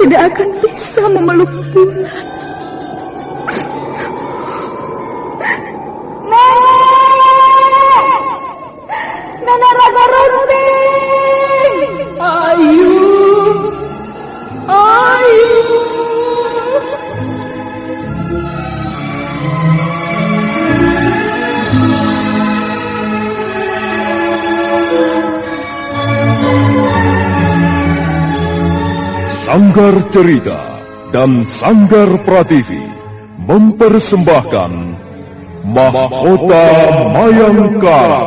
tidak akan bisa memeluk bulan. Sanggar Cerita dan Sanggar Prativi mempersembahkan Mahkota Mayangkara.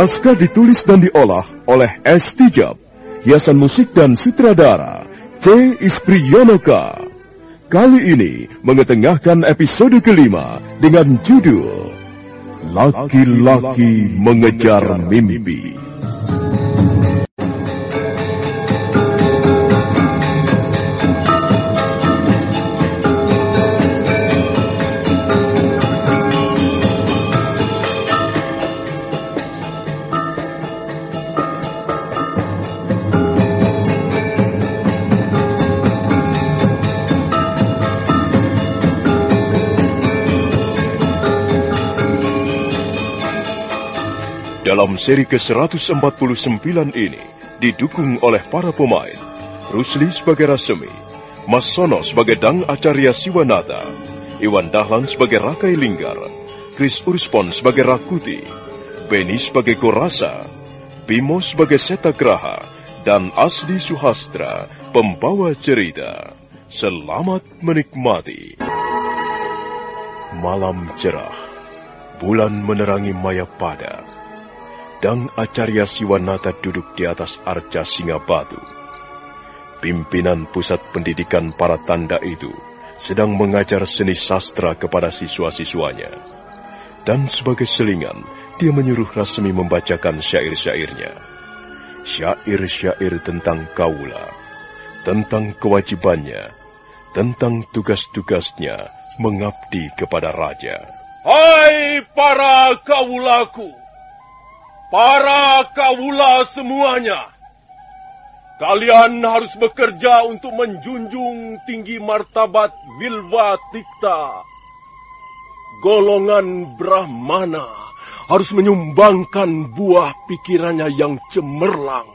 Naskah ditulis dan diolah oleh S. Tijab, hiasan musik dan sutradara C. Ispriyonoka. Kali ini mengetengahkan episode kelima dengan judul Laki-laki mengejar mimpi. Dalam seri ke-149 ini didukung oleh para pemain Rusli sebagai Rasemi, Mas Sono sebagai Dang Acarya Siwanata, Iwan Dahlan sebagai Rakai Linggar, Chris Urspon sebagai Rakuti, Beni sebagai Korasa, Bimo sebagai Setagraha, dan Asli Suhastra, pembawa cerita. Selamat menikmati. Malam cerah, bulan menerangi Mayapada. Dang Acarya Siwanata duduk di atas arca Singabatu. Pimpinan pusat pendidikan para tanda itu sedang mengajar seni sastra kepada siswa-siswanya. Dan sebagai selingan, dia menyuruh Rasmi membacakan syair-syairnya. Syair-syair tentang kaula, tentang kewajibannya, tentang tugas-tugasnya mengabdi kepada raja. Hai para kaulaku! Para kawula semuanya, kalian harus bekerja untuk menjunjung tinggi martabat Wilwa Tikta. Golongan Brahmana harus menyumbangkan buah pikirannya yang cemerlang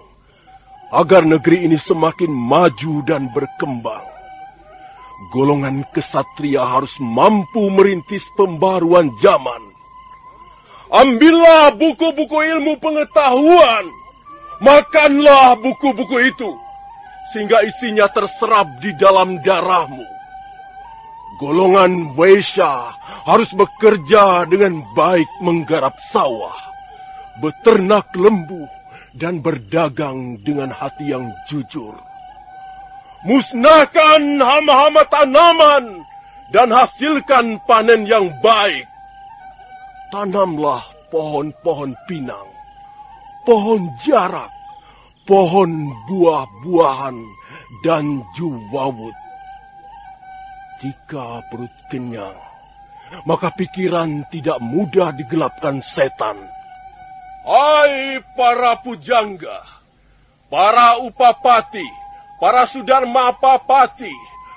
agar negeri ini semakin maju dan berkembang. Golongan kesatria harus mampu merintis pembaruan zaman Ambillah buku-buku ilmu pengetahuan. Makanlah buku-buku itu. Sehingga isinya terserap di dalam darahmu. golongan Weisha harus bekerja dengan baik menggarap sawah, beternak lembu, dan berdagang dengan hati yang jujur. Musnahkan hama-hama tanaman dan hasilkan panen yang baik. Tanamlah pohon-pohon pinang, pohon jarak, pohon buah-buahan, dan juwawut. Jika perut kenyang, maka pikiran tidak mudah digelapkan setan. Hai para pujangga, para upapati, para sudarma papati,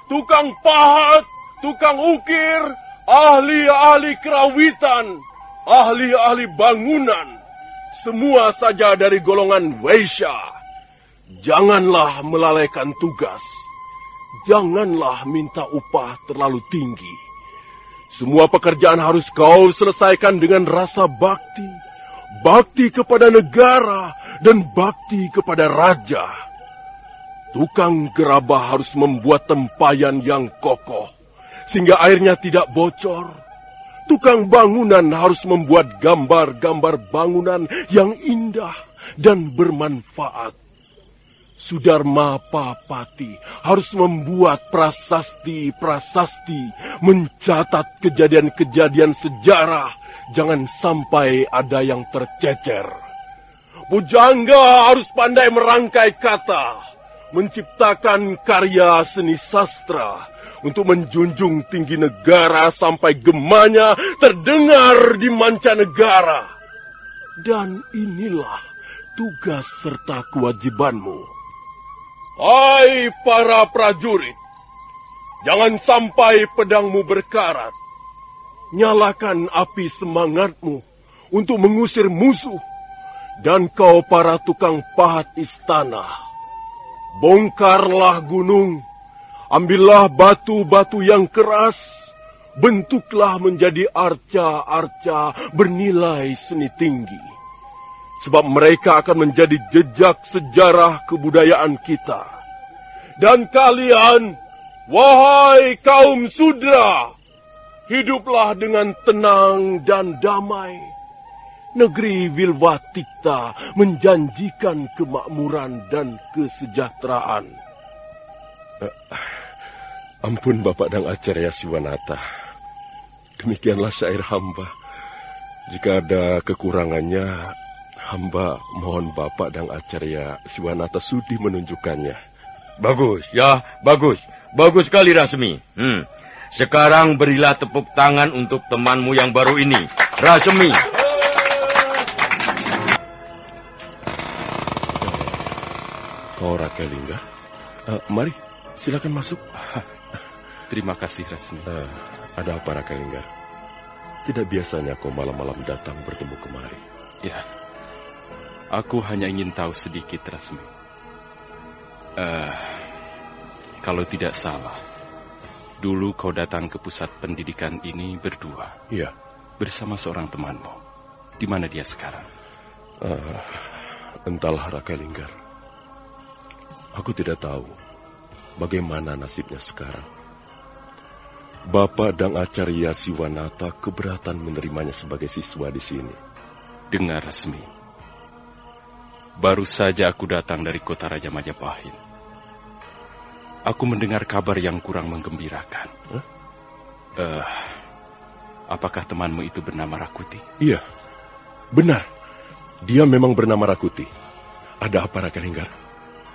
tukang pahat, tukang ukir, ahli-ahli kerawitan, ahli-ahli bangunan, semua saja dari golongan Weisha. Janganlah melalaikan tugas. Janganlah minta upah terlalu tinggi. Semua pekerjaan harus kau selesaikan dengan rasa bakti. Bakti kepada negara dan bakti kepada raja. Tukang gerabah harus membuat tempayan yang kokoh, sehingga airnya tidak bocor. Tukang bangunan harus membuat gambar-gambar bangunan yang indah dan bermanfaat. Sudarma Papati harus membuat prasasti-prasasti, mencatat kejadian-kejadian sejarah, jangan sampai ada yang tercecer. Pujangga harus pandai merangkai kata, menciptakan karya seni sastra, untuk menjunjung tinggi negara sampai gemanya terdengar di mancanegara. Dan inilah tugas serta kewajibanmu. Hai para prajurit, jangan sampai pedangmu berkarat. Nyalakan api semangatmu untuk mengusir musuh. Dan kau para tukang pahat istana, bongkarlah gunung, ambillah batu-batu yang keras, bentuklah menjadi arca-arca bernilai seni tinggi sebab mereka akan menjadi jejak sejarah kebudayaan kita. Dan kalian, wahai kaum sudra, hiduplah dengan tenang dan damai. Negeri Wilwatikta menjanjikan kemakmuran dan kesejahteraan. Uh, ampun Bapak dan Acarya Siwanata. Demikianlah syair hamba. Jika ada kekurangannya, Hamba mohon Bapak dan Acarya Siwanata Sudi menunjukkannya. Bagus, ya, bagus. Bagus sekali Rasmi. Hmm. Sekarang berilah tepuk tangan untuk temanmu yang baru ini, Rasmi. Kau Rakelingga? Uh, mari, silakan masuk. Terima kasih, Rasmi. Uh, ada apa, Rakelingga? Tidak biasanya kau malam-malam datang bertemu kemari. Ya, Aku hanya ingin tahu sedikit, Rasmi. Uh, kalau tidak salah, dulu kau datang ke pusat pendidikan ini berdua. Iya. Bersama seorang temanmu. Di mana dia sekarang? Uh, entahlah Raka Linggar. Aku tidak tahu bagaimana nasibnya sekarang. Bapak dan Acarya Siwanata keberatan menerimanya sebagai siswa di sini. Dengar resmi. Baru saja aku datang dari kota Raja Majapahit. Aku mendengar kabar yang kurang menggembirakan. Huh? Uh, apakah temanmu itu bernama Rakuti? Iya, benar. Dia memang bernama Rakuti. Ada apa, Raka Linggar?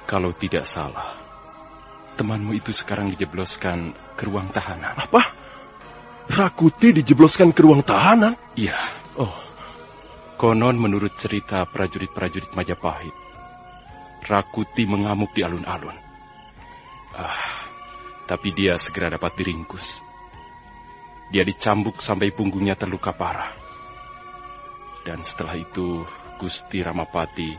Kalau tidak salah, temanmu itu sekarang dijebloskan ke ruang tahanan. Apa? Rakuti dijebloskan ke ruang tahanan? Iya. Oh, Konon menurut cerita prajurit-prajurit Majapahit, Rakuti mengamuk di alun-alun. Ah, tapi dia segera dapat diringkus. Dia dicambuk sampai punggungnya terluka parah. Dan setelah itu, Gusti Ramapati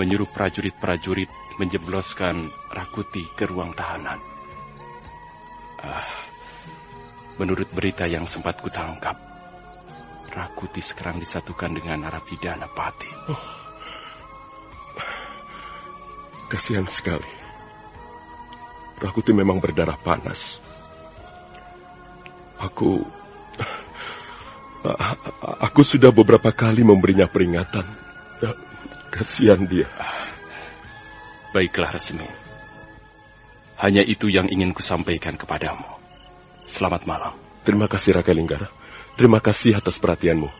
menyuruh prajurit-prajurit menjebloskan Rakuti ke ruang tahanan. Ah, menurut berita yang sempat kutangkap, Rakuti sekarang disatukan dengan narapidana Pati. Oh. Kasihan sekali. Rakuti memang berdarah panas. Aku... Aku sudah beberapa kali memberinya peringatan. Kasihan dia. Baiklah, Resmi. Hanya itu yang ingin kusampaikan kepadamu. Selamat malam. Terima kasih, Raka Linggara. Terima kasih atas perhatianmu.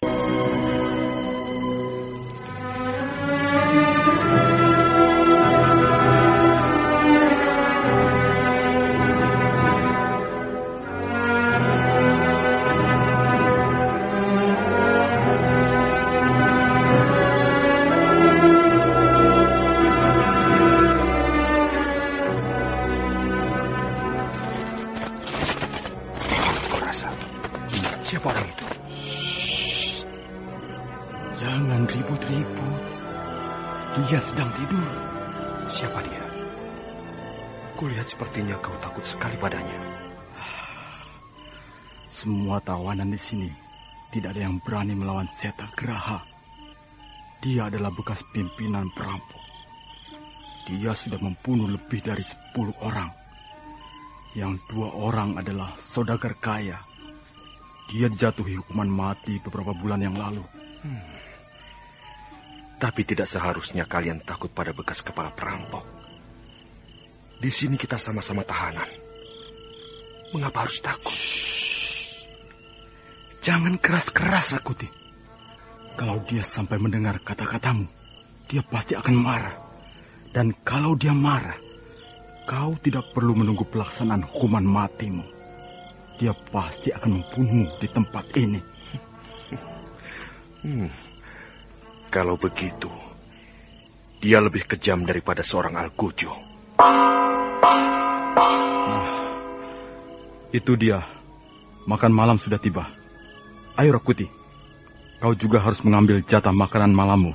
Melawan Seta Geraha. Dia adalah bekas pimpinan perampok. Dia sudah membunuh lebih dari sepuluh orang. Yang dua orang adalah saudagar kaya. Dia dijatuhi hukuman mati beberapa bulan yang lalu. Hmm. Tapi tidak seharusnya kalian takut pada bekas kepala perampok. Di sini kita sama-sama tahanan. Mengapa harus takut? Jangan keras-keras, Rakuti. Kalau dia sampai mendengar kata-katamu, dia pasti akan marah. Dan kalau dia marah, kau tidak perlu menunggu pelaksanaan hukuman matimu. Dia pasti akan membunuhmu di tempat ini. Hmm. Kalau begitu, dia lebih kejam daripada seorang Algojo. Nah, itu dia. Makan malam sudah tiba. Ayo Rakuti, kau juga harus mengambil jatah makanan malammu.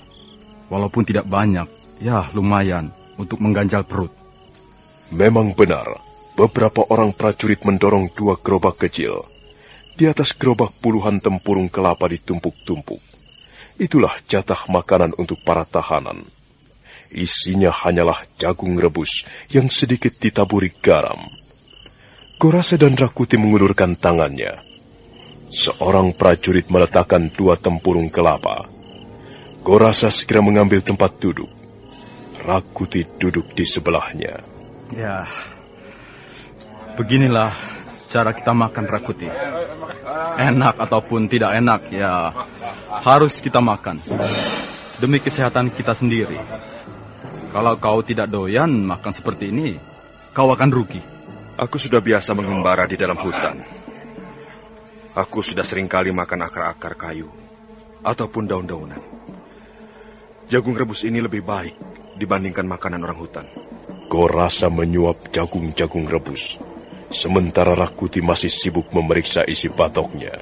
Walaupun tidak banyak, ya lumayan untuk mengganjal perut. Memang benar, beberapa orang prajurit mendorong dua gerobak kecil. Di atas gerobak puluhan tempurung kelapa ditumpuk-tumpuk. Itulah jatah makanan untuk para tahanan. Isinya hanyalah jagung rebus yang sedikit ditaburi garam. Gorase dan Rakuti mengulurkan tangannya Seorang prajurit meletakkan dua tempurung kelapa. Gorasa segera mengambil tempat duduk. Rakuti duduk di sebelahnya. Ya, beginilah cara kita makan Rakuti. Enak ataupun tidak enak, ya harus kita makan. Demi kesehatan kita sendiri. Kalau kau tidak doyan makan seperti ini, kau akan rugi. Aku sudah biasa mengembara di dalam hutan. Aku sudah sering kali makan akar-akar kayu ataupun daun-daunan. Jagung rebus ini lebih baik dibandingkan makanan orang hutan. Kau rasa menyuap jagung-jagung rebus, sementara Rakuti masih sibuk memeriksa isi patoknya.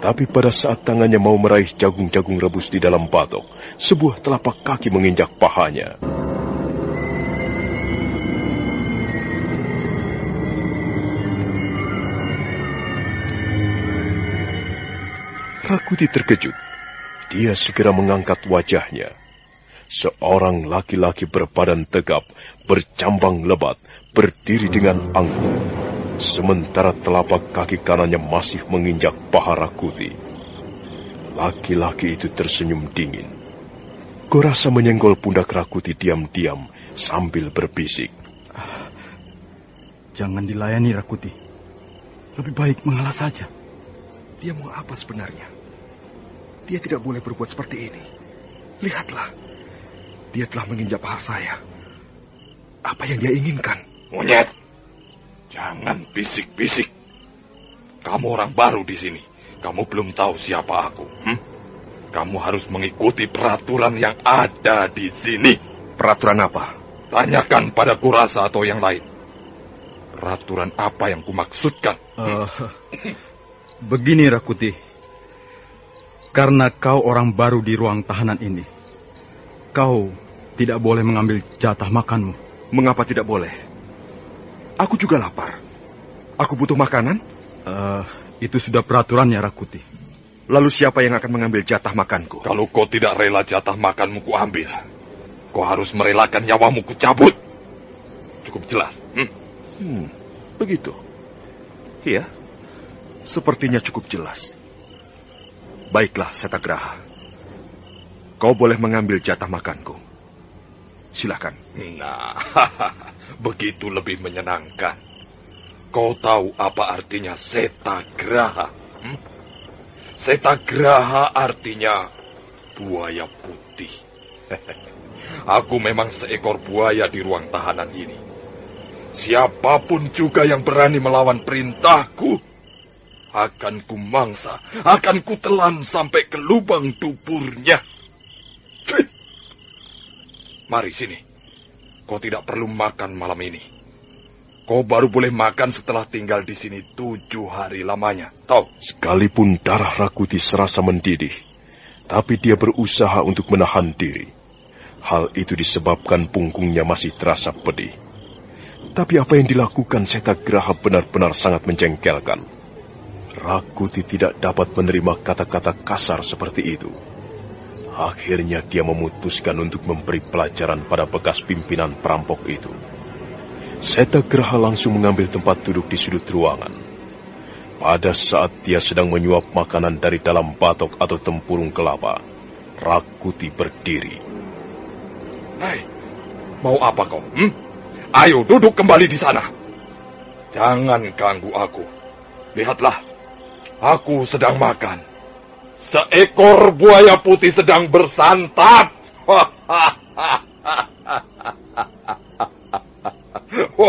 Tapi pada saat tangannya mau meraih jagung-jagung rebus di dalam patok, sebuah telapak kaki menginjak pahanya. Rakuti terkejut. Dia segera mengangkat wajahnya. Seorang laki-laki berbadan tegap, bercambang lebat, berdiri dengan angkuh. Sementara telapak kaki kanannya masih menginjak paha Rakuti. Laki-laki itu tersenyum dingin. Gorasa menyenggol pundak Rakuti diam-diam sambil berbisik. Jangan dilayani Rakuti. Lebih baik mengalah saja. Dia mau apa sebenarnya? Dia tidak boleh berbuat seperti ini. Lihatlah, dia telah menginjak paha saya. Apa yang dia inginkan? Monyet, jangan bisik-bisik. Kamu orang baru di sini. Kamu belum tahu siapa aku. Hmm? Kamu harus mengikuti peraturan yang ada di sini. Peraturan apa? Tanyakan pada kurasa atau yang lain. Peraturan apa yang kumaksudkan? Uh, begini, Rakuti. Karena kau orang baru di ruang tahanan ini, kau tidak boleh mengambil jatah makanmu. Mengapa tidak boleh? Aku juga lapar. Aku butuh makanan. Uh, itu sudah peraturannya, Rakuti. Lalu siapa yang akan mengambil jatah makanku? Kalau kau tidak rela jatah makanmu ku ambil, kau harus merelakan nyawamu ku cabut. Cukup jelas. Hmm? Hmm, begitu. Iya. Sepertinya cukup jelas. Baiklah, Setagraha. Kau boleh mengambil jatah makanku. Silakan. Nah, begitu lebih menyenangkan. Kau tahu apa artinya setagraha? Hmm? Setagraha artinya buaya putih. Aku memang seekor buaya di ruang tahanan ini. Siapa pun juga yang berani melawan perintahku, akan ku mangsa, akan ku telan sampai ke lubang duburnya. Mari sini. Kau tidak perlu makan malam ini. Kau baru boleh makan setelah tinggal di sini tujuh hari lamanya. Tahu? Sekalipun darah Rakuti serasa mendidih, tapi dia berusaha untuk menahan diri. Hal itu disebabkan punggungnya masih terasa pedih. Tapi apa yang dilakukan Setagraha benar-benar sangat menjengkelkan. Rakuti tidak dapat menerima kata-kata kasar seperti itu. Akhirnya dia memutuskan untuk memberi pelajaran pada bekas pimpinan perampok itu. Setagraha langsung mengambil tempat duduk di sudut ruangan. Pada saat dia sedang menyuap makanan dari dalam batok atau tempurung kelapa, Rakuti berdiri. Hei, mau apa kau? Hmm? Ayo duduk kembali di sana. Jangan ganggu aku. Lihatlah, aku sedang makan. Seekor buaya putih sedang bersantap.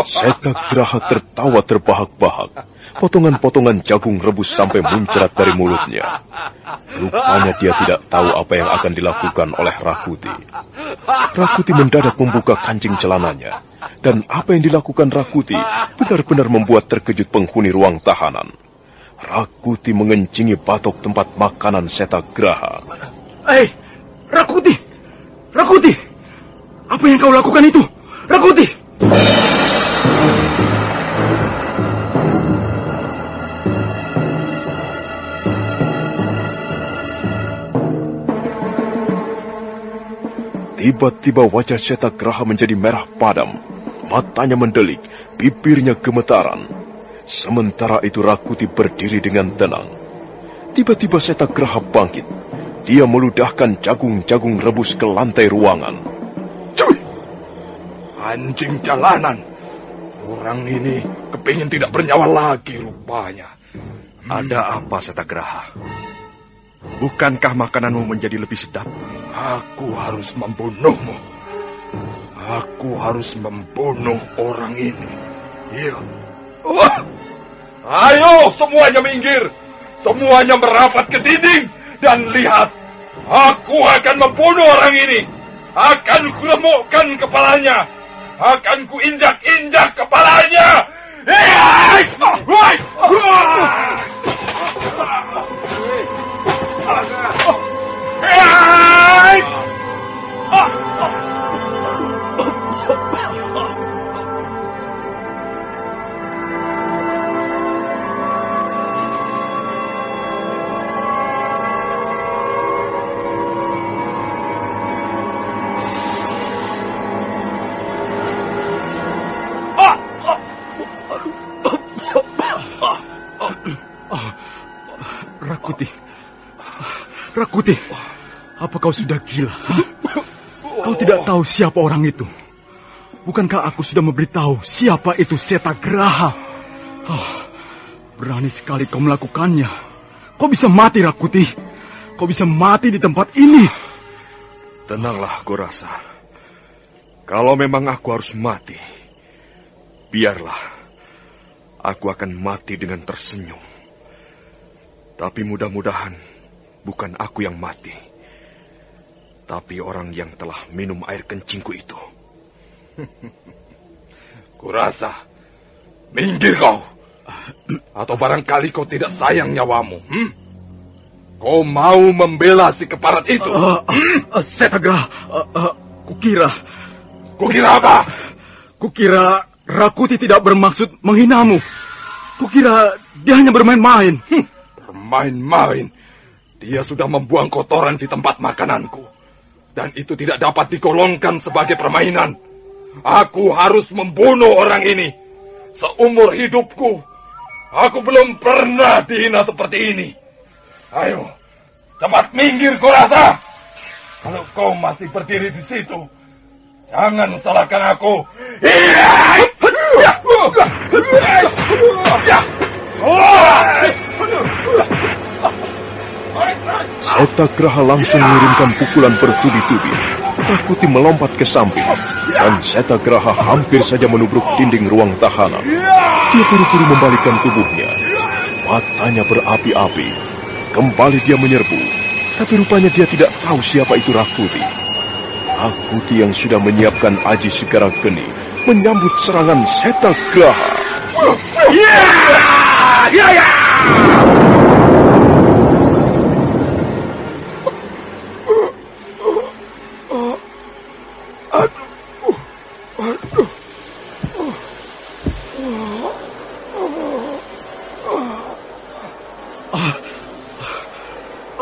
Setagraha tertawa terbahak-bahak. Potongan-potongan jagung rebus sampai muncrat dari mulutnya. Rupanya dia tidak tahu apa yang akan dilakukan oleh Rakuti. Rakuti mendadak membuka kancing celananya. Dan apa yang dilakukan Rakuti benar-benar membuat terkejut penghuni ruang tahanan. Rakuti mengencingi batok tempat makanan Setagraha. Eh, Rakuti! Rakuti! Apa yang kau lakukan itu? Rakuti! Tiba-tiba wajah Setagraha menjadi merah padam. Matanya mendelik, bibirnya gemetaran. Sementara itu Rakuti berdiri dengan tenang. Tiba-tiba Setagraha bangkit. Dia meludahkan jagung-jagung rebus ke lantai ruangan. Cuy! Anjing jalanan. Orang ini kepingin tidak bernyawa lagi rupanya. Ada apa, Setagraha? Bukankah makananmu menjadi lebih sedap? Aku harus membunuhmu. Aku harus membunuh orang ini. Iya. Wah! Ayo semuanya minggir. Semuanya merapat ke dinding. Dan lihat. Aku akan membunuh orang ini. Akan kuremukkan kepalanya. Akan kuinjak-injak kepalanya. Hei! Hei! Hei! Rakuti. Rakuti. Apa kau sudah gila? hah? Kau tidak tahu siapa orang itu. Bukankah aku sudah memberitahu siapa itu Setagraha? Oh, berani sekali kau melakukannya. Kau bisa mati, Rakuti. Kau bisa mati di tempat ini. Tenanglah, aku rasa. Kalau memang aku harus mati, biarlah. Aku akan mati dengan tersenyum. Tapi mudah-mudahan bukan aku yang mati. Tapi orang yang telah minum air kencingku itu. Kurasa. Minggir kau. Atau barangkali kau tidak sayang nyawamu. Hmm? Kau mau membela si keparat itu? Uh, uh, Setagraha, uh, uh, kukira, Kukira apa? kukira Rakuti tidak bermaksud menghinamu. Kukira dia hanya bermain-main. Hmm, Bermain-main. Dia sudah membuang kotoran di tempat makananku. Dan itu tidak dapat digolongkan sebagai permainan. Aku harus membunuh orang ini. Seumur hidupku, Aku belum pernah dihina seperti ini. Ayo, cepat minggir kau rasa. Kalau kau masih berdiri di situ, jangan salahkan aku. Seta Graha langsung mengirimkan pukulan bertubi-tubi. Rakuti melompat ke samping, dan Seta Graha hampir saja menubruk dinding ruang tahanan. Dia buru-buru membalikkan tubuhnya. Matanya berapi-api. Kembali dia menyerbu, tapi rupanya dia tidak tahu siapa itu Rakuti. Rakuti yang sudah menyiapkan aji segara geni menyambut serangan Seta Graha. Ya, ya, ya.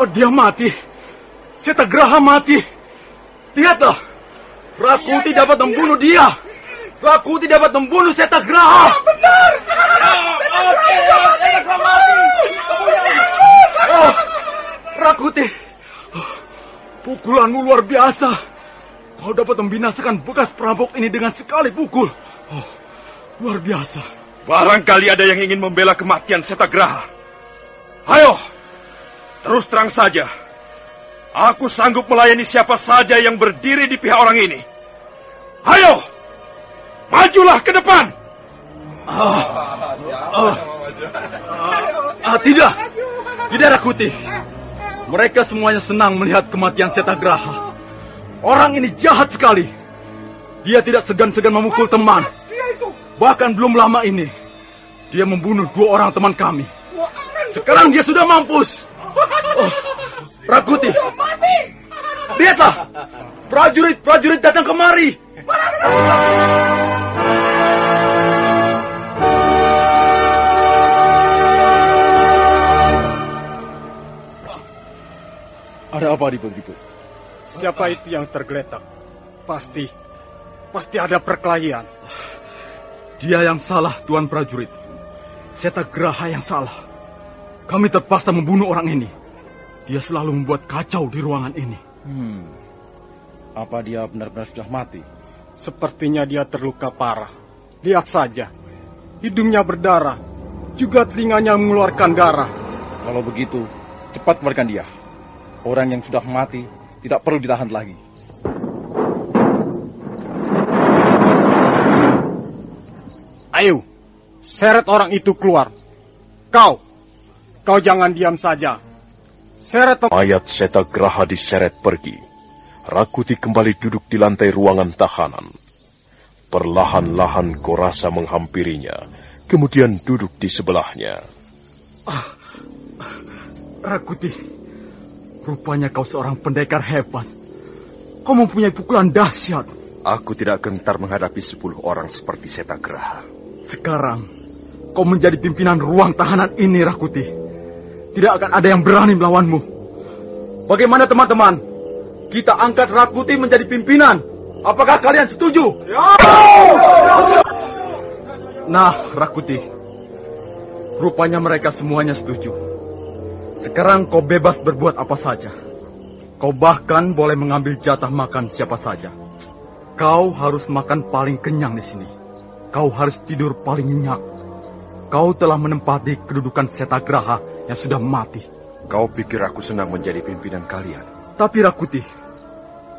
Oh, dia mati. Setagraha mati. Lihatlah. Rakuti dapat membunuh dia. Rakuti dapat membunuh Setagraha. Benar. Oh, Rakuti. Pukulanmu luar biasa. Kau dapat membinasakan bekas perampok ini dengan sekali pukul. Oh, luar biasa. Barangkali ada yang ingin membela kematian Setagraha. Ayo, terus terang saja. Aku sanggup melayani siapa saja yang berdiri di pihak orang ini. Ayo, majulah ke depan. Ah, ah, ah, tidak, tidak Rakuti. Mereka semuanya senang melihat kematian Setagraha. Orang ini jahat sekali. Dia tidak segan-segan memukul teman. Bahkan belum lama ini, dia membunuh dua orang teman kami. Sekarang dia sudah mampus. Oh, Rakuti, lihatlah, prajurit-prajurit datang kemari. Ada apa ribut-ribut? Siapa itu yang tergeletak? Pasti, pasti ada perkelahian. Dia yang salah, Tuan prajurit. Seta Graha yang salah. Kami terpaksa membunuh orang ini. Dia selalu membuat kacau di ruangan ini. Hmm. Apa dia benar-benar sudah mati? Sepertinya dia terluka parah. Lihat saja. Hidungnya berdarah. Juga telinganya mengeluarkan darah. Kalau begitu, cepat keluarkan dia. Orang yang sudah mati tidak perlu ditahan lagi. Ayo, seret orang itu keluar. Kau, kau jangan diam saja. Seret Mayat Seta Graha diseret pergi. Rakuti kembali duduk di lantai ruangan tahanan. Perlahan-lahan Korasa menghampirinya, kemudian duduk di sebelahnya. Ah, Rakuti, rupanya kau seorang pendekar hebat. Kau mempunyai pukulan dahsyat. Aku tidak gentar menghadapi sepuluh orang seperti Seta Graha. Sekarang, kau menjadi pimpinan ruang tahanan ini, Rakuti. Tidak akan ada yang berani melawanmu. Bagaimana teman-teman? Kita angkat Rakuti menjadi pimpinan. Apakah kalian setuju? Ya! Nah, Rakuti. Rupanya mereka semuanya setuju. Sekarang kau bebas berbuat apa saja. Kau bahkan boleh mengambil jatah makan siapa saja. Kau harus makan paling kenyang di sini. Kau harus tidur paling nyenyak. Kau telah menempati kedudukan Setagraha yang sudah mati. Kau pikir aku senang menjadi pimpinan kalian? Tapi Rakuti,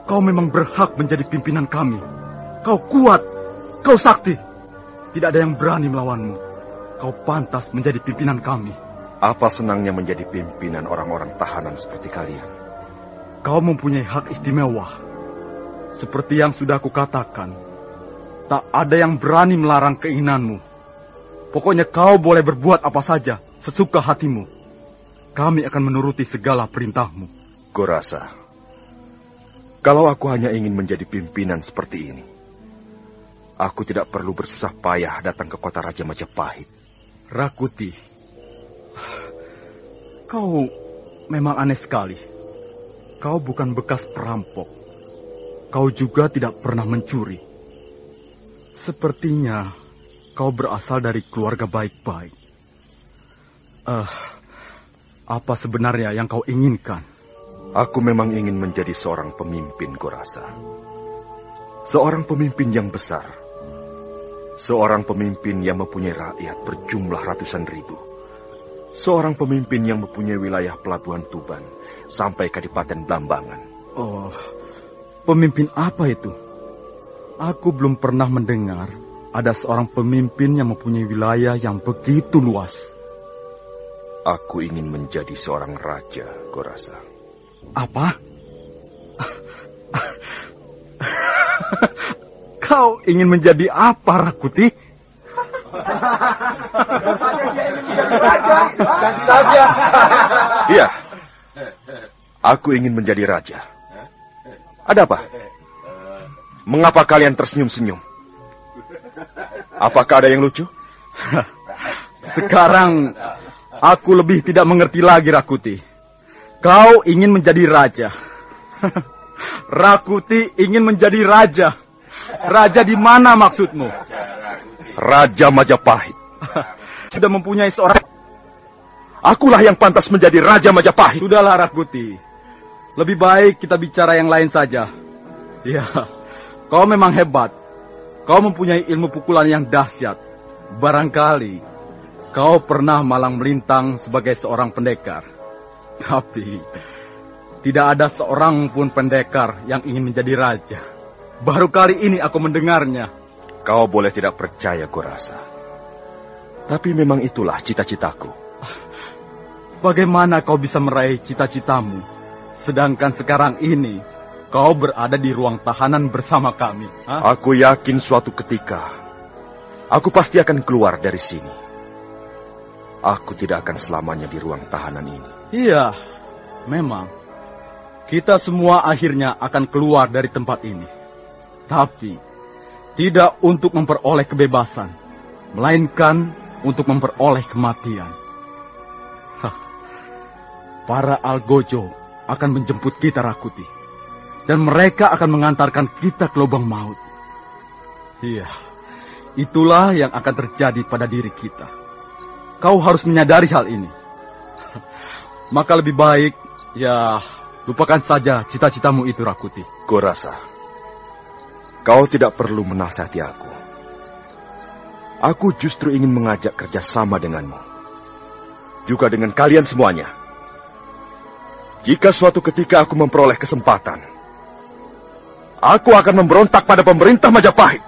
kau memang berhak menjadi pimpinan kami. Kau kuat, kau sakti. Tidak ada yang berani melawanmu. Kau pantas menjadi pimpinan kami. Apa senangnya menjadi pimpinan orang-orang tahanan seperti kalian? Kau mempunyai hak istimewa. Seperti yang sudah aku katakan, tak ada yang berani melarang keinginanmu. Pokoknya kau boleh berbuat apa saja sesuka hatimu. Kami akan menuruti segala perintahmu. Gorasa, kalau aku hanya ingin menjadi pimpinan seperti ini, aku tidak perlu bersusah payah datang ke kota Raja Majapahit. Rakuti, kau memang aneh sekali. Kau bukan bekas perampok. Kau juga tidak pernah mencuri. Sepertinya kau berasal dari keluarga baik-baik. Uh, apa sebenarnya yang kau inginkan? Aku memang ingin menjadi seorang pemimpin, Gorasa. Seorang pemimpin yang besar. Seorang pemimpin yang mempunyai rakyat berjumlah ratusan ribu. Seorang pemimpin yang mempunyai wilayah pelabuhan Tuban sampai Kadipaten Blambangan. Oh, pemimpin apa itu? Aku belum pernah mendengar ada seorang pemimpin yang mempunyai wilayah yang begitu luas. Aku ingin menjadi seorang raja, Gorasa. Apa? Kau ingin menjadi apa, Rakuti? Raja. Iya. Aku ingin menjadi raja. Ada apa? Mengapa kalian tersenyum-senyum? Apakah ada yang lucu? Sekarang aku lebih tidak mengerti lagi, Rakuti. Kau ingin menjadi raja. Rakuti ingin menjadi raja. Raja di mana maksudmu? Raja Majapahit. Sudah mempunyai seorang... Akulah yang pantas menjadi Raja Majapahit. Sudahlah, Rakuti. Lebih baik kita bicara yang lain saja. Ya, kau memang hebat. Kau mempunyai ilmu pukulan yang dahsyat. Barangkali kau pernah malang melintang sebagai seorang pendekar. Tapi tidak ada seorang pun pendekar yang ingin menjadi raja. Baru kali ini aku mendengarnya. Kau boleh tidak percaya, rasa. Tapi memang itulah cita-citaku. Bagaimana kau bisa meraih cita-citamu? Sedangkan sekarang ini kau berada di ruang tahanan bersama kami. Ha? Aku yakin suatu ketika aku pasti akan keluar dari sini. Aku tidak akan selamanya di ruang tahanan ini. Iya, memang. Kita semua akhirnya akan keluar dari tempat ini. Tapi tidak untuk memperoleh kebebasan, melainkan untuk memperoleh kematian. Hah. Para Algojo akan menjemput kita Rakuti. Dan mereka akan mengantarkan kita ke lubang maut. Iya, itulah yang akan terjadi pada diri kita. Kau harus menyadari hal ini. Maka lebih baik, ya, lupakan saja cita-citamu itu, Rakuti. Gue rasa, kau tidak perlu menasihati aku. Aku justru ingin mengajak kerjasama denganmu. Juga dengan kalian semuanya. Jika suatu ketika aku memperoleh kesempatan, aku akan memberontak pada pemerintah Majapahit.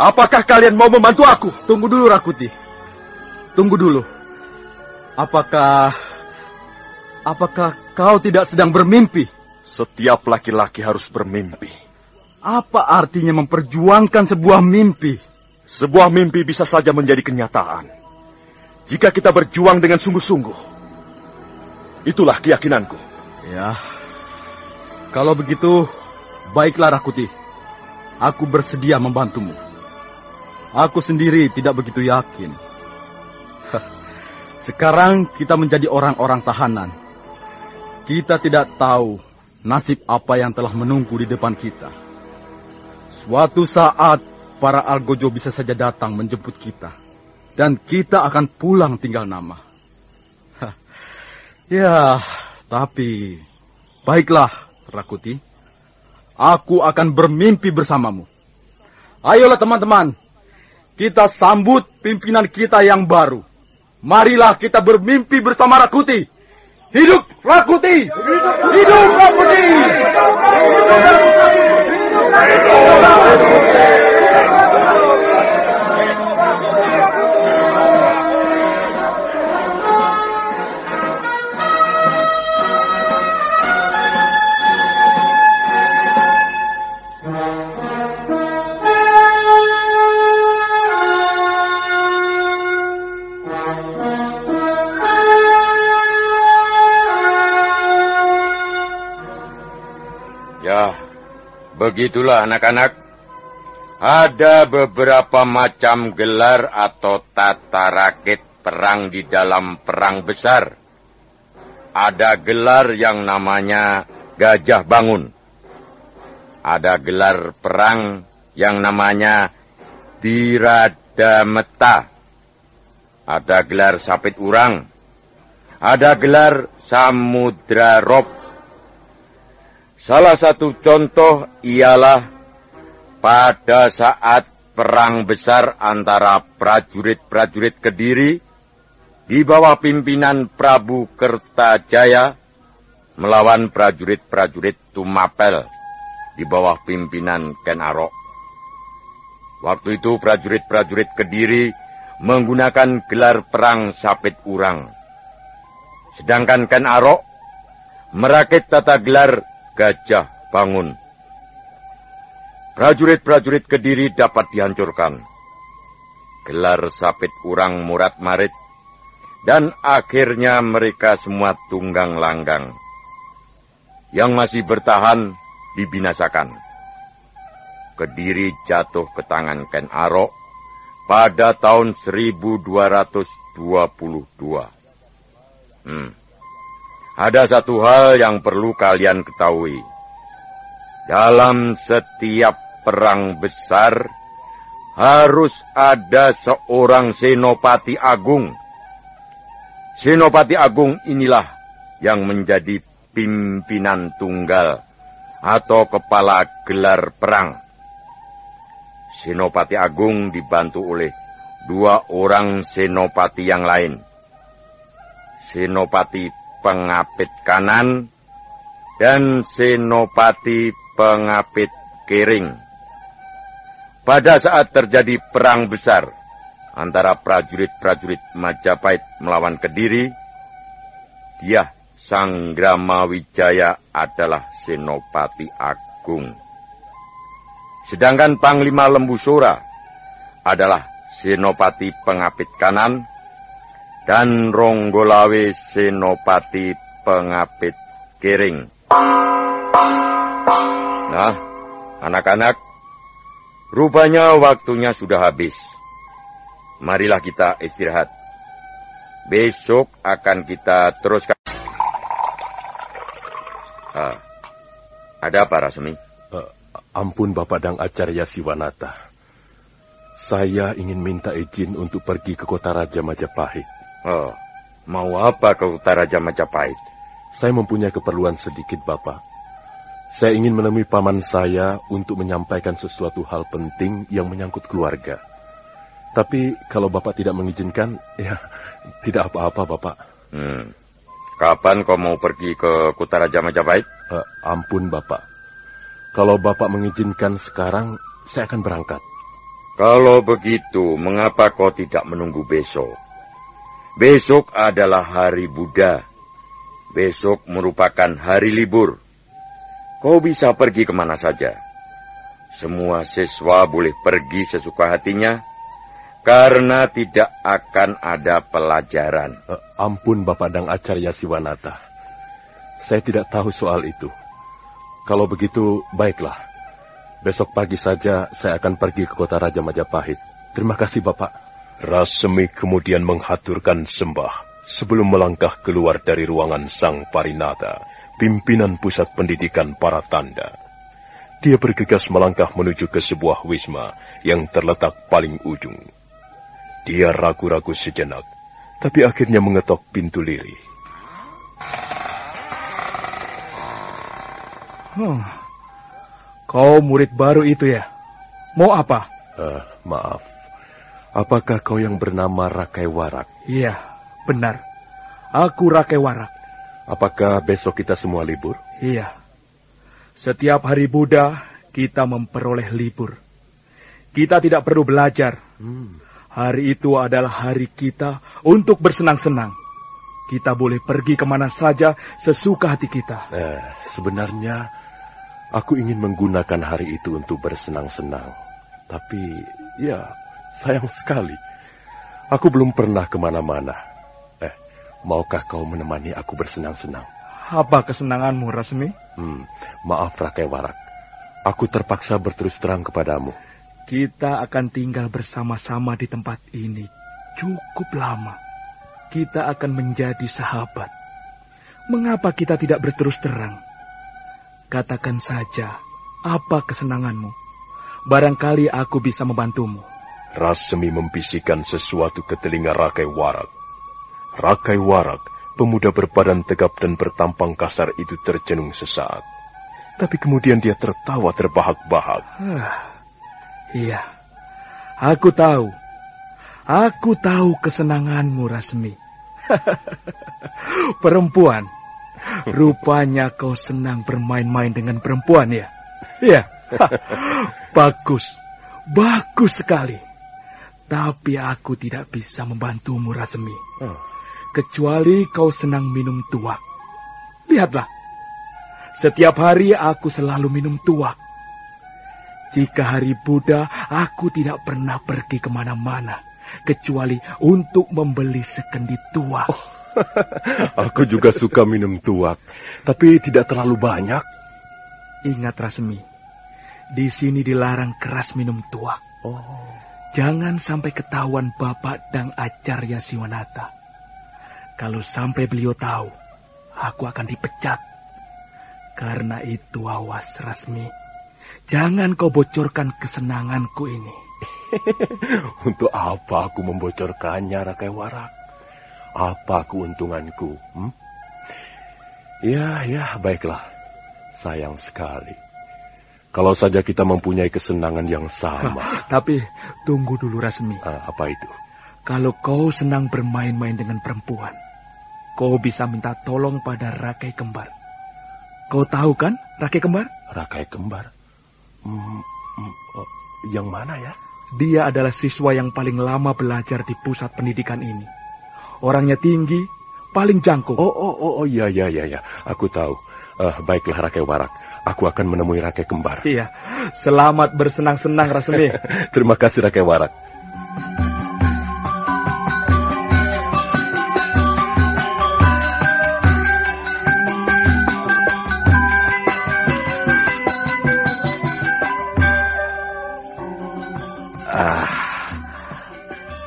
Apakah kalian mau membantu aku? Tunggu dulu, Rakuti. Tunggu dulu. Apakah... Apakah kau tidak sedang bermimpi? Setiap laki-laki harus bermimpi. Apa artinya memperjuangkan sebuah mimpi? Sebuah mimpi bisa saja menjadi kenyataan. Jika kita berjuang dengan sungguh-sungguh. Itulah keyakinanku. Ya. Kalau begitu, baiklah Rakuti. Aku bersedia membantumu. Aku sendiri tidak begitu yakin. Sekarang kita menjadi orang-orang tahanan. Kita tidak tahu nasib apa yang telah menunggu di depan kita. Suatu saat para Algojo bisa saja datang menjemput kita. Dan kita akan pulang tinggal nama. ya, tapi baiklah, Rakuti. Aku akan bermimpi bersamamu. Ayolah teman-teman, kita sambut pimpinan kita yang baru. Marilah kita bermimpi bersama Rakuti. Hidup Rakuti! Hidup Rakuti! Hidup Rakuti! Ya, begitulah anak-anak. Ada beberapa macam gelar atau tata rakit perang di dalam perang besar. Ada gelar yang namanya Gajah Bangun. Ada gelar perang yang namanya Tirada Meta. Ada gelar Sapit Urang. ada gelar Samudra Rob. Salah satu contoh ialah pada saat perang besar antara prajurit-prajurit Kediri di bawah pimpinan Prabu Kertajaya melawan prajurit-prajurit Tumapel di bawah pimpinan Ken Arok. Waktu itu prajurit-prajurit Kediri menggunakan gelar perang sapit urang. Sedangkan Ken Arok merakit tata gelar gajah bangun. Prajurit-prajurit Kediri dapat dihancurkan. Gelar sapit urang murat marit, dan akhirnya mereka semua tunggang langgang. Yang masih bertahan dibinasakan. Kediri jatuh ke tangan Ken Arok pada tahun 1222. Hmm. Ada satu hal yang perlu kalian ketahui. Dalam setiap perang besar, harus ada seorang senopati agung. Senopati agung inilah yang menjadi pimpinan tunggal atau kepala gelar perang. Senopati Agung dibantu oleh dua orang senopati yang lain. Senopati pengapit kanan dan senopati pengapit kering. Pada saat terjadi perang besar antara prajurit-prajurit Majapahit melawan Kediri, dia Sang Wijaya adalah Senopati Agung. Sedangkan Panglima Lembusura adalah Senopati Pengapit Kanan dan Ronggolawe Senopati Pengapit Kering. Nah, anak-anak, rupanya waktunya sudah habis. Marilah kita istirahat. Besok akan kita teruskan. Uh, ada apa, Rasmi? Uh, ampun, Bapak Dang Acarya Siwanata. Saya ingin minta izin untuk pergi ke kota Raja Majapahit. Oh, mau apa ke kota Raja Majapahit? Saya mempunyai keperluan sedikit, Bapak. Saya ingin menemui paman saya untuk menyampaikan sesuatu hal penting yang menyangkut keluarga. Tapi kalau Bapak tidak mengizinkan, ya tidak apa-apa, Bapak. Hmm. Kapan kau mau pergi ke Kota Raja Majapahit? Uh, ampun, Bapak. Kalau Bapak mengizinkan sekarang, saya akan berangkat. Kalau begitu, mengapa kau tidak menunggu besok? Besok adalah hari Buddha. Besok merupakan hari libur. Kau bisa pergi ke mana saja. Semua siswa boleh pergi sesuka hatinya karena tidak akan ada pelajaran. Uh, ampun Bapak Dang Acarya Siwanata. Saya tidak tahu soal itu. Kalau begitu, baiklah. Besok pagi saja saya akan pergi ke kota Raja Majapahit. Terima kasih Bapak. Rasemi kemudian menghaturkan sembah sebelum melangkah keluar dari ruangan Sang Parinata, pimpinan pusat pendidikan para tanda. Dia bergegas melangkah menuju ke sebuah wisma yang terletak paling ujung. Dia ragu-ragu sejenak, tapi akhirnya mengetok pintu lirih. Hmm. Kau murid baru itu ya? Mau apa? Uh, maaf. Apakah kau yang bernama Rakai Warak? Iya, benar. Aku Rakai Warak. Apakah besok kita semua libur? Iya. Setiap hari Buddha, kita memperoleh libur. Kita tidak perlu belajar. Hmm. Hari itu adalah hari kita untuk bersenang-senang. Kita boleh pergi ke mana saja sesuka hati kita. Eh, sebenarnya aku ingin menggunakan hari itu untuk bersenang-senang. Tapi, ya, sayang sekali. Aku belum pernah ke mana-mana. Eh, maukah kau menemani aku bersenang-senang? Apa kesenanganmu, Rasmi? Hmm, maaf, Rakai Warak. Aku terpaksa berterus terang kepadamu. Kita akan tinggal bersama-sama di tempat ini cukup lama. Kita akan menjadi sahabat. Mengapa kita tidak berterus terang? Katakan saja, apa kesenanganmu? Barangkali aku bisa membantumu. Rasemi membisikkan sesuatu ke telinga Rakai Warak. Rakai Warak Pemuda berbadan tegap dan bertampang kasar itu tercenung sesaat. Tapi kemudian dia tertawa terbahak-bahak. Ah, iya, aku tahu. Aku tahu kesenanganmu, Rasmi. perempuan. Rupanya kau senang bermain-main dengan perempuan ya? Iya. Bagus. Bagus sekali. Tapi aku tidak bisa membantumu, Rasmi. Oh. Kecuali kau senang minum tuak. Lihatlah. Setiap hari aku selalu minum tuak. Jika hari Buddha, aku tidak pernah pergi ke mana-mana. Kecuali untuk membeli sekendi tuak. Oh, aku juga suka minum tuak. Tapi tidak terlalu banyak. Ingat Rasmi, di sini dilarang keras minum tuak. Oh. Jangan sampai ketahuan Bapak dan Acarya Siwanata. Kalau sampai beliau tahu, aku akan dipecat. Karena itu awas Rasmi. Jangan kau bocorkan kesenanganku ini. Untuk apa aku membocorkannya, Rakai Warak? Apa keuntunganku? Hmm? Ya, ya, baiklah. Sayang sekali. Kalau saja kita mempunyai kesenangan yang sama. Tapi tunggu dulu Rasmi. Ah, apa itu? Kalau kau senang bermain-main dengan perempuan, kau bisa minta tolong pada Rakai Kembar. Kau tahu kan Rakai Kembar? Rakai Kembar? Hmm, hmm, oh, yang mana ya? Dia adalah siswa yang paling lama belajar di pusat pendidikan ini. Orangnya tinggi, paling jangkung. Oh, oh, oh, oh iya, iya, iya, ya. Aku tahu. Uh, baiklah Rakai Warak. Aku akan menemui Rakai Kembar. Iya. Selamat bersenang-senang, Rasmi. Terima kasih, Rakai Warak. Ah,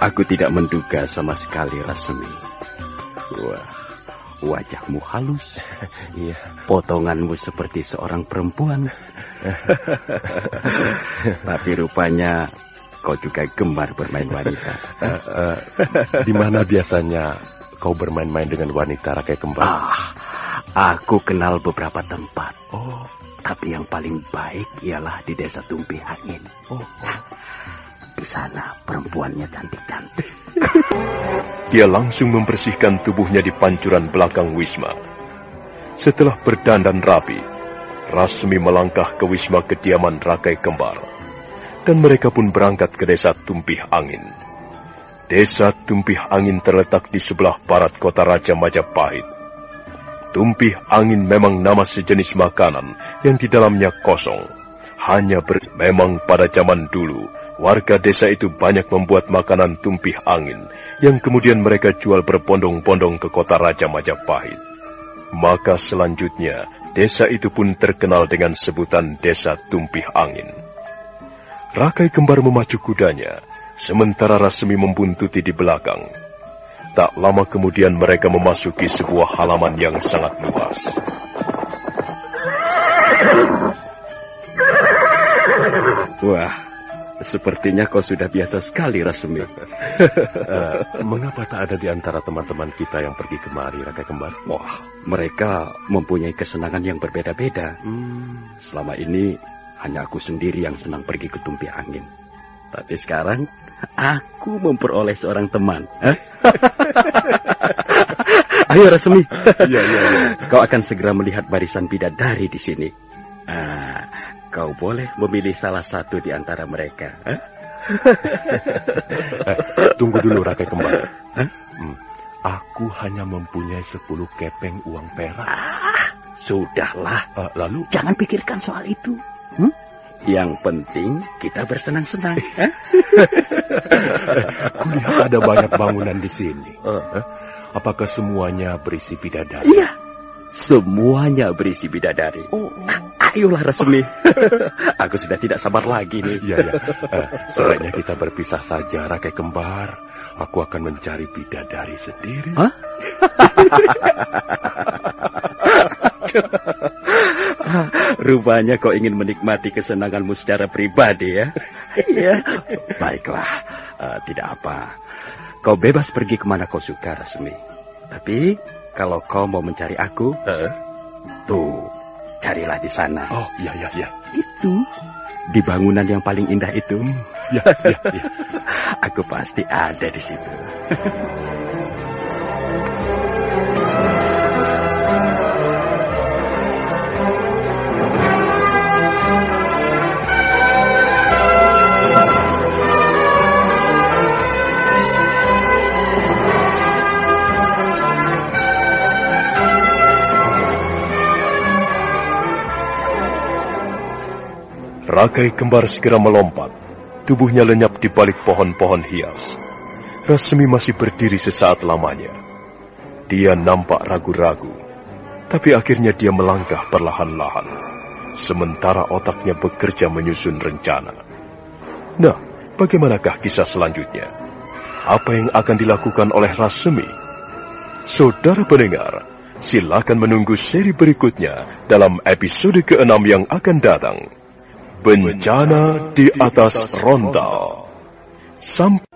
aku tidak menduga sama sekali, Rasmi. Wah, wajahmu halus. Iya. Potonganmu seperti seorang perempuan. Tapi rupanya kau juga gemar bermain wanita. Uh, uh, di mana biasanya kau bermain-main dengan wanita rakyat kembar? Ah, aku kenal beberapa tempat. Oh. Tapi yang paling baik ialah di desa Tumpi Angin. Oh. Di sana perempuannya cantik-cantik. Dia langsung membersihkan tubuhnya di pancuran belakang Wisma. Setelah berdandan rapi, Rasmi melangkah ke Wisma kediaman Rakai Kembar. Dan mereka pun berangkat ke desa Tumpih Angin. Desa Tumpih Angin terletak di sebelah barat kota Raja Majapahit. Tumpih Angin memang nama sejenis makanan yang di dalamnya kosong. Hanya ber... Memang pada zaman dulu, warga desa itu banyak membuat makanan tumpih angin yang kemudian mereka jual berbondong-bondong ke kota Raja Majapahit. Maka selanjutnya, desa itu pun terkenal dengan sebutan Desa Tumpih Angin. Rakai kembar memacu kudanya, sementara Rasmi membuntuti di belakang. Tak lama kemudian mereka memasuki sebuah halaman yang sangat luas. Wah, sepertinya kau sudah biasa sekali, Rasmi. uh, mengapa tak ada di antara teman-teman kita yang pergi kemari, Rakai Kembar? Wah, mereka mempunyai kesenangan yang berbeda-beda. Hmm. Selama ini hanya aku sendiri yang senang pergi ke tumpi angin. Tapi sekarang aku memperoleh seorang teman. Ayo Rasmi. Iya, iya, iya. Kau akan segera melihat barisan bidadari di sini. Ah, kau boleh memilih salah satu di antara mereka. Eh, tunggu dulu Rakai Kembar. Hmm, aku hanya mempunyai sepuluh kepeng uang perak. Ah, sudahlah. Uh, lalu? Jangan pikirkan soal itu. Hmm? Yang penting kita bersenang-senang. Kulihat ada banyak bangunan di sini. Uh. Apakah semuanya berisi bidadari? Iya, semuanya berisi bidadari. Oh, oh. Ayolah Rasmi. Aku sudah tidak sabar lagi nih. Iya, ya. Uh, sebaiknya kita berpisah saja, Rakai Kembar. Aku akan mencari bidadari sendiri. Hah? Rupanya kau ingin menikmati kesenanganmu secara pribadi ya. Iya. Baiklah, uh, tidak apa. Kau bebas pergi ke mana kau suka, Rasmi. Tapi Kalau kau mau mencari aku, Eh? tuh, carilah di sana. Oh, iya, iya, iya. Itu, di bangunan yang paling indah itu. Ya, ya, ya. Aku pasti ada di situ. Rakai kembar segera melompat. Tubuhnya lenyap di balik pohon-pohon hias. Rasmi masih berdiri sesaat lamanya. Dia nampak ragu-ragu. Tapi akhirnya dia melangkah perlahan-lahan. Sementara otaknya bekerja menyusun rencana. Nah, bagaimanakah kisah selanjutnya? Apa yang akan dilakukan oleh Rasmi? Saudara pendengar, silakan menunggu seri berikutnya dalam episode ke-6 yang akan datang. Bencana di atas ronda. Sampai